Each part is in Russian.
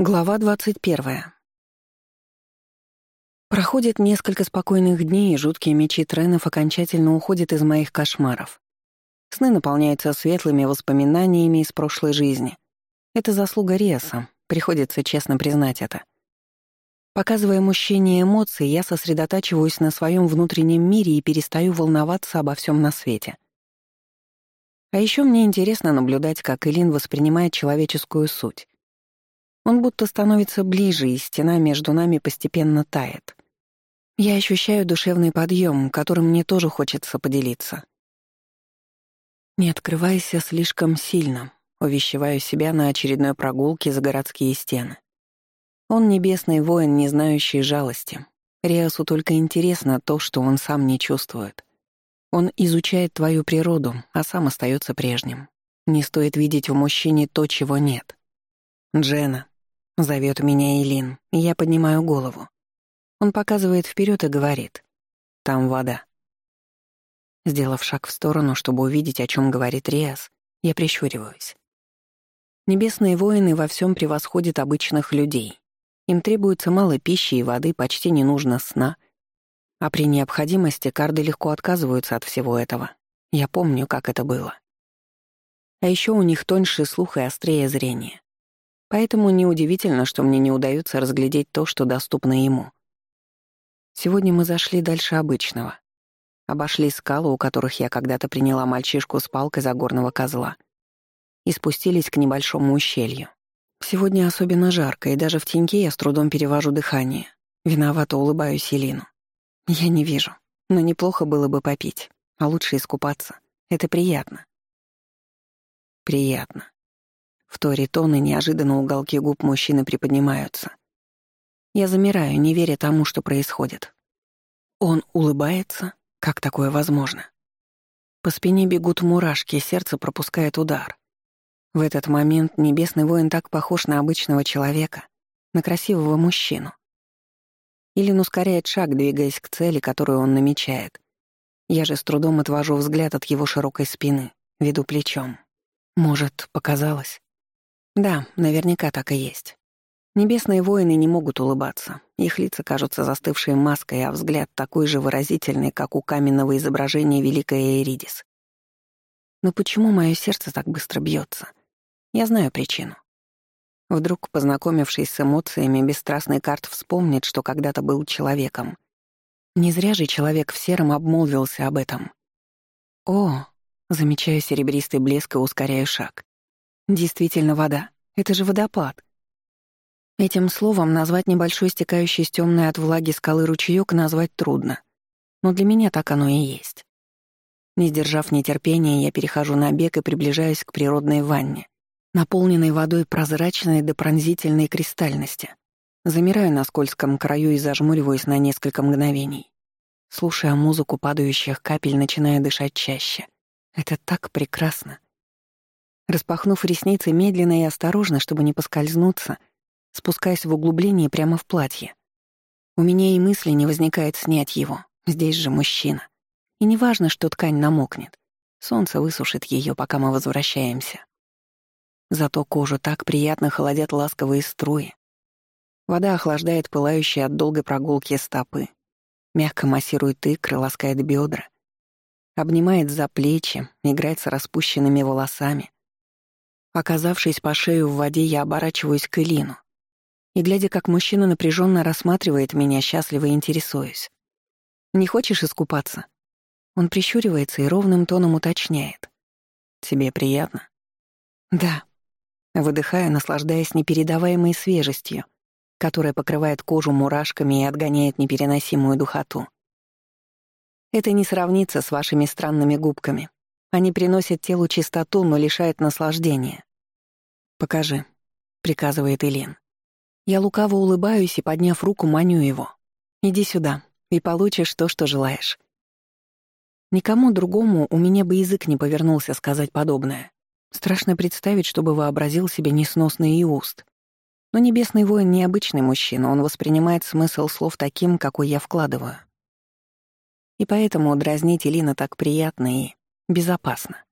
Глава 21. Проходит несколько спокойных дней, и жуткие мечи Тренов окончательно уходят из моих кошмаров. Сны наполняются светлыми воспоминаниями из прошлой жизни. Это заслуга Риаса, приходится честно признать это. Показывая мужчине эмоции, я сосредотачиваюсь на своем внутреннем мире и перестаю волноваться обо всем на свете. А еще мне интересно наблюдать, как Элин воспринимает человеческую суть. Он будто становится ближе, и стена между нами постепенно тает. Я ощущаю душевный подъем, которым мне тоже хочется поделиться. Не открывайся слишком сильно, увещеваю себя на очередной прогулке за городские стены. Он небесный воин, не знающий жалости. Риасу только интересно то, что он сам не чувствует. Он изучает твою природу, а сам остается прежним. Не стоит видеть в мужчине то, чего нет. Джена, Зовет меня Илин, и я поднимаю голову. Он показывает вперед и говорит. «Там вода». Сделав шаг в сторону, чтобы увидеть, о чем говорит Риас, я прищуриваюсь. Небесные воины во всем превосходят обычных людей. Им требуется мало пищи и воды, почти не нужно сна. А при необходимости карды легко отказываются от всего этого. Я помню, как это было. А еще у них тоньше слух и острее зрение. Поэтому неудивительно, что мне не удается разглядеть то, что доступно ему. Сегодня мы зашли дальше обычного. Обошли скалы, у которых я когда-то приняла мальчишку с палкой за горного козла, и спустились к небольшому ущелью. Сегодня особенно жарко, и даже в теньке я с трудом перевожу дыхание. Виновато улыбаюсь Елину. Я не вижу, но неплохо было бы попить, а лучше искупаться. Это приятно. Приятно. В то ритоны неожиданно уголки губ мужчины приподнимаются. Я замираю, не веря тому, что происходит. Он улыбается? Как такое возможно? По спине бегут мурашки, сердце пропускает удар. В этот момент небесный воин так похож на обычного человека, на красивого мужчину. Илин ускоряет шаг, двигаясь к цели, которую он намечает. Я же с трудом отвожу взгляд от его широкой спины, веду плечом. Может, показалось? Да, наверняка так и есть. Небесные воины не могут улыбаться. Их лица кажутся застывшей маской, а взгляд такой же выразительный, как у каменного изображения Великой Эридис. Но почему мое сердце так быстро бьется? Я знаю причину. Вдруг, познакомившись с эмоциями, бесстрастный карт вспомнит, что когда-то был человеком. Не зря же человек в сером обмолвился об этом. О, замечаю серебристый блеск и ускоряю шаг. Действительно вода. Это же водопад. Этим словом назвать небольшой стекающий с темной от влаги скалы ручеёк назвать трудно. Но для меня так оно и есть. Не сдержав нетерпения, я перехожу на бег и приближаюсь к природной ванне, наполненной водой прозрачной до пронзительной кристальности. Замираю на скользком краю и зажмуриваюсь на несколько мгновений. Слушая музыку падающих капель, начинаю дышать чаще. Это так прекрасно. Распахнув ресницы медленно и осторожно, чтобы не поскользнуться, спускаясь в углубление прямо в платье. У меня и мысли не возникает снять его. Здесь же мужчина. И не важно, что ткань намокнет. Солнце высушит ее, пока мы возвращаемся. Зато кожу так приятно холодят ласковые струи. Вода охлаждает пылающие от долгой прогулки стопы, мягко массирует икры, ласкает бедра, обнимает за плечи, играет с распущенными волосами, Оказавшись по шею в воде, я оборачиваюсь к Элину. И, глядя, как мужчина напряженно рассматривает меня, счастливо интересуюсь. «Не хочешь искупаться?» Он прищуривается и ровным тоном уточняет. «Тебе приятно?» «Да». Выдыхая, наслаждаясь непередаваемой свежестью, которая покрывает кожу мурашками и отгоняет непереносимую духоту. Это не сравнится с вашими странными губками. Они приносят телу чистоту, но лишают наслаждения. «Покажи», — приказывает Элин. Я лукаво улыбаюсь и, подняв руку, маню его. «Иди сюда, и получишь то, что желаешь». Никому другому у меня бы язык не повернулся сказать подобное. Страшно представить, чтобы вообразил себе несносный уст. Но небесный воин — необычный мужчина, он воспринимает смысл слов таким, какой я вкладываю. И поэтому дразнить Элина так приятно и Безопасно.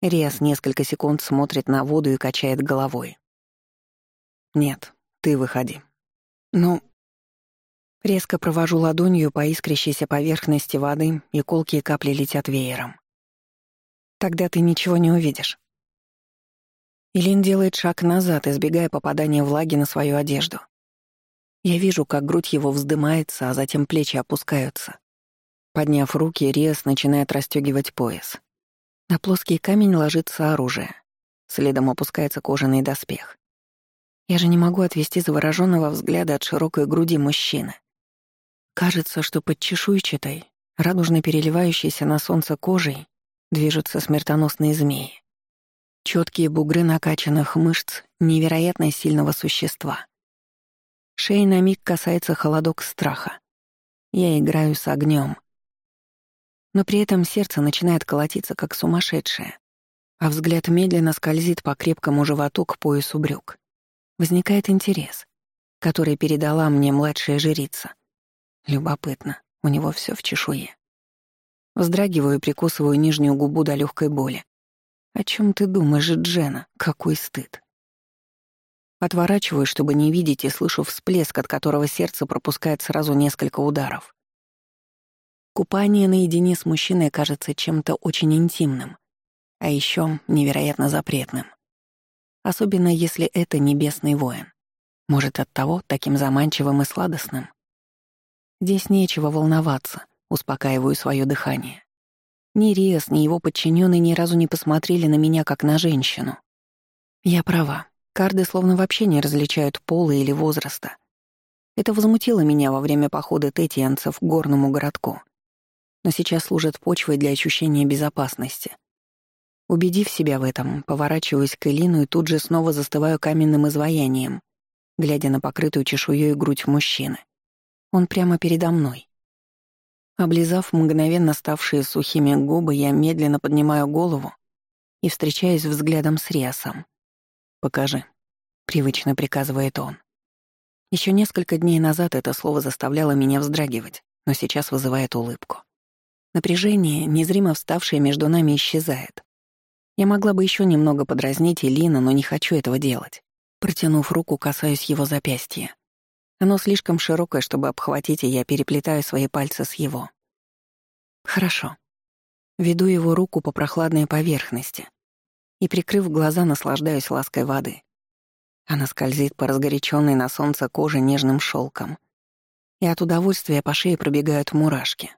Риас несколько секунд смотрит на воду и качает головой. Нет, ты выходи. Ну... Резко провожу ладонью по искрящейся поверхности воды, и колкие капли летят веером. Тогда ты ничего не увидишь. Илин делает шаг назад, избегая попадания влаги на свою одежду. Я вижу, как грудь его вздымается, а затем плечи опускаются. Подняв руки, Риас начинает расстегивать пояс. На плоский камень ложится оружие. Следом опускается кожаный доспех. Я же не могу отвести завороженного взгляда от широкой груди мужчины. Кажется, что под чешуйчатой, радужно переливающейся на солнце кожей, движутся смертоносные змеи. Четкие бугры накачанных мышц невероятно сильного существа. Шеи на миг касается холодок страха. Я играю с огнем. Но при этом сердце начинает колотиться, как сумасшедшее, а взгляд медленно скользит по крепкому животу к поясу брюк. Возникает интерес, который передала мне младшая жрица. Любопытно, у него все в чешуе. Вздрагиваю и прикусываю нижнюю губу до легкой боли. «О чем ты думаешь, Джена? Какой стыд!» Отворачиваюсь, чтобы не видеть, и слышу всплеск, от которого сердце пропускает сразу несколько ударов. Купание наедине с мужчиной кажется чем-то очень интимным, а еще невероятно запретным. Особенно если это небесный воин. Может, от того таким заманчивым и сладостным. Здесь нечего волноваться, успокаиваю свое дыхание. Ни Риас, ни его подчиненные ни разу не посмотрели на меня как на женщину. Я права. Карды словно вообще не различают пола или возраста. Это возмутило меня во время похода тетианцев к горному городку. Но сейчас служит почвой для ощущения безопасности. Убедив себя в этом, поворачиваюсь к Элину и тут же снова застываю каменным изваянием, глядя на покрытую чешуей грудь мужчины. Он прямо передо мной. Облизав мгновенно ставшие сухими губы, я медленно поднимаю голову и встречаюсь взглядом с Риасом. «Покажи», — привычно приказывает он. Еще несколько дней назад это слово заставляло меня вздрагивать, но сейчас вызывает улыбку. Напряжение, незримо вставшее между нами, исчезает. Я могла бы еще немного подразнить Элина, но не хочу этого делать. Протянув руку, касаюсь его запястья. Оно слишком широкое, чтобы обхватить, и я переплетаю свои пальцы с его. Хорошо. Веду его руку по прохладной поверхности, и, прикрыв глаза, наслаждаюсь лаской воды. Она скользит по разгоряченной на солнце коже нежным шелком, и от удовольствия по шее пробегают мурашки.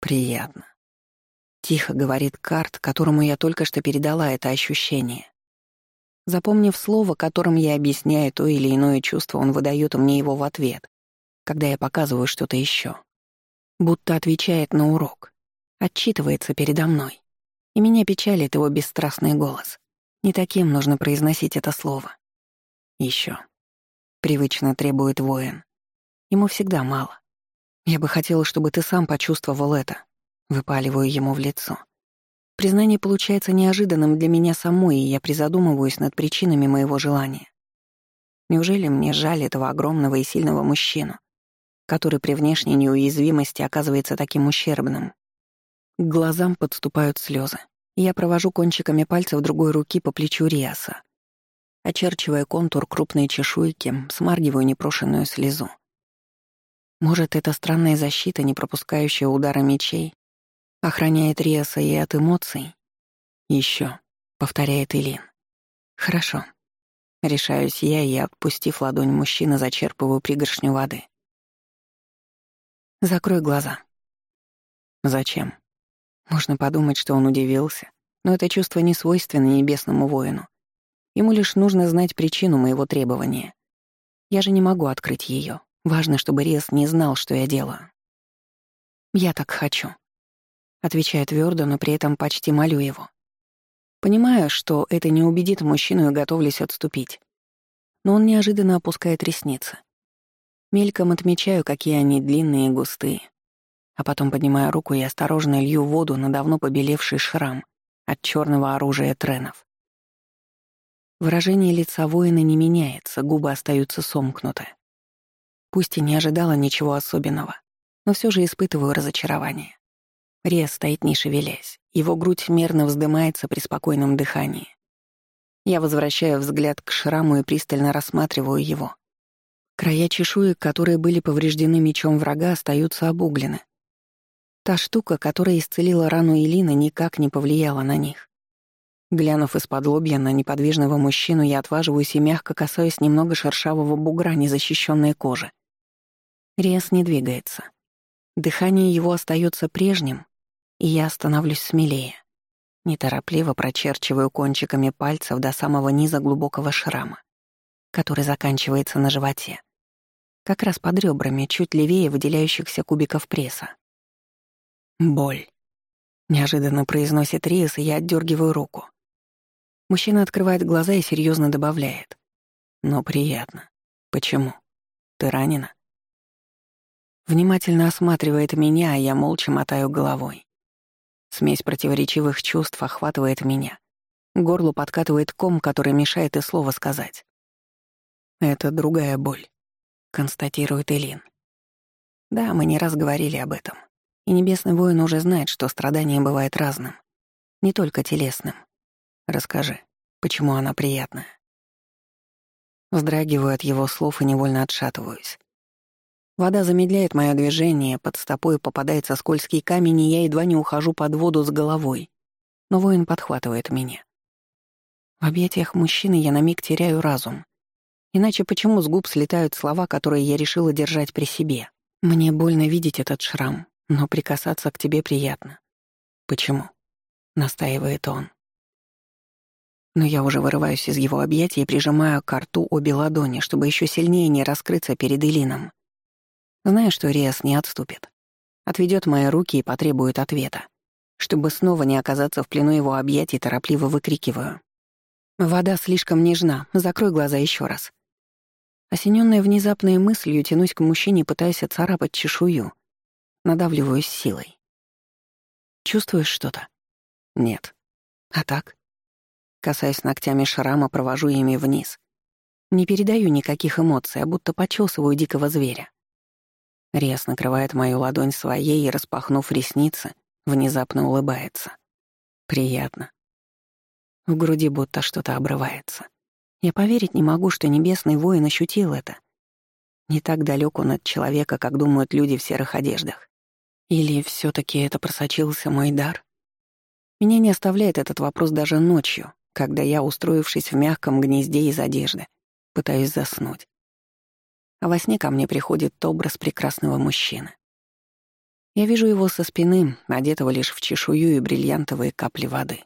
Приятно. Тихо говорит Карт, которому я только что передала это ощущение. Запомнив слово, которым я объясняю то или иное чувство, он выдает мне его в ответ, когда я показываю что-то еще. Будто отвечает на урок. Отчитывается передо мной. И меня печалит его бесстрастный голос. Не таким нужно произносить это слово. Еще. Привычно требует воин. Ему всегда мало. Я бы хотела, чтобы ты сам почувствовал это. Выпаливаю ему в лицо. Признание получается неожиданным для меня самой, и я призадумываюсь над причинами моего желания. Неужели мне жаль этого огромного и сильного мужчину, который при внешней неуязвимости оказывается таким ущербным? К глазам подступают слезы. Я провожу кончиками пальцев другой руки по плечу Риаса. Очерчивая контур крупной чешуйки, смаргиваю непрошенную слезу. Может, это странная защита, не пропускающая удара мечей, охраняет Риаса и от эмоций? Еще, повторяет Илин. Хорошо. Решаюсь я и, отпустив ладонь мужчины, зачерпываю пригоршню воды. Закрой глаза. Зачем? Можно подумать, что он удивился, но это чувство не свойственно небесному воину. Ему лишь нужно знать причину моего требования. Я же не могу открыть ее. Важно, чтобы Рес не знал, что я делаю. Я так хочу. Отвечаю твердо, но при этом почти молю его. Понимаю, что это не убедит мужчину и готовлюсь отступить. Но он неожиданно опускает ресницы. Мельком отмечаю, какие они длинные и густые а потом поднимаю руку и осторожно лью воду на давно побелевший шрам от черного оружия тренов. Выражение лица воина не меняется, губы остаются сомкнуты. Пусть и не ожидала ничего особенного, но все же испытываю разочарование. Рез стоит не шевелясь, его грудь мерно вздымается при спокойном дыхании. Я возвращаю взгляд к шраму и пристально рассматриваю его. Края чешуек, которые были повреждены мечом врага, остаются обуглены. Та штука, которая исцелила рану Элины, никак не повлияла на них. Глянув из-под лобья на неподвижного мужчину, я отваживаюсь и мягко касаюсь немного шершавого бугра незащищенной кожи. Риас не двигается. Дыхание его остается прежним, и я становлюсь смелее. Неторопливо прочерчиваю кончиками пальцев до самого низа глубокого шрама, который заканчивается на животе как раз под ребрами, чуть левее выделяющихся кубиков пресса. «Боль», — неожиданно произносит Риас, и я отдергиваю руку. Мужчина открывает глаза и серьезно добавляет. «Но приятно. Почему? Ты ранена?» Внимательно осматривает меня, а я молча мотаю головой. Смесь противоречивых чувств охватывает меня. К горлу подкатывает ком, который мешает и слова сказать. Это другая боль констатирует Элин. Да, мы не раз говорили об этом. И Небесный воин уже знает, что страдание бывает разным. Не только телесным. Расскажи, почему она приятная? Вздрагиваю от его слов и невольно отшатываюсь. Вода замедляет мое движение, под стопой попадается скользкий камень, и я едва не ухожу под воду с головой. Но воин подхватывает меня. В объятиях мужчины я на миг теряю разум. Иначе почему с губ слетают слова, которые я решила держать при себе? Мне больно видеть этот шрам, но прикасаться к тебе приятно. Почему? Настаивает он. Но я уже вырываюсь из его объятий и прижимаю к рту обе ладони, чтобы еще сильнее не раскрыться перед Элином. Знаю, что Риас не отступит. Отведет мои руки и потребует ответа. Чтобы снова не оказаться в плену его объятий, торопливо выкрикиваю. «Вода слишком нежна. Закрой глаза еще раз. Осененная внезапной мыслью, тянусь к мужчине, пытаясь отцарапать чешую. Надавливаюсь силой. Чувствуешь что-то? Нет. А так? Касаясь ногтями шрама, провожу ими вниз. Не передаю никаких эмоций, а будто почесываю дикого зверя. Рез накрывает мою ладонь своей и, распахнув ресницы, внезапно улыбается. Приятно. В груди будто что-то обрывается. Я поверить не могу, что небесный воин ощутил это. Не так далек он от человека, как думают люди в серых одеждах. Или все таки это просочился мой дар? Меня не оставляет этот вопрос даже ночью, когда я, устроившись в мягком гнезде из одежды, пытаюсь заснуть. А во сне ко мне приходит образ прекрасного мужчины. Я вижу его со спины, одетого лишь в чешую и бриллиантовые капли воды.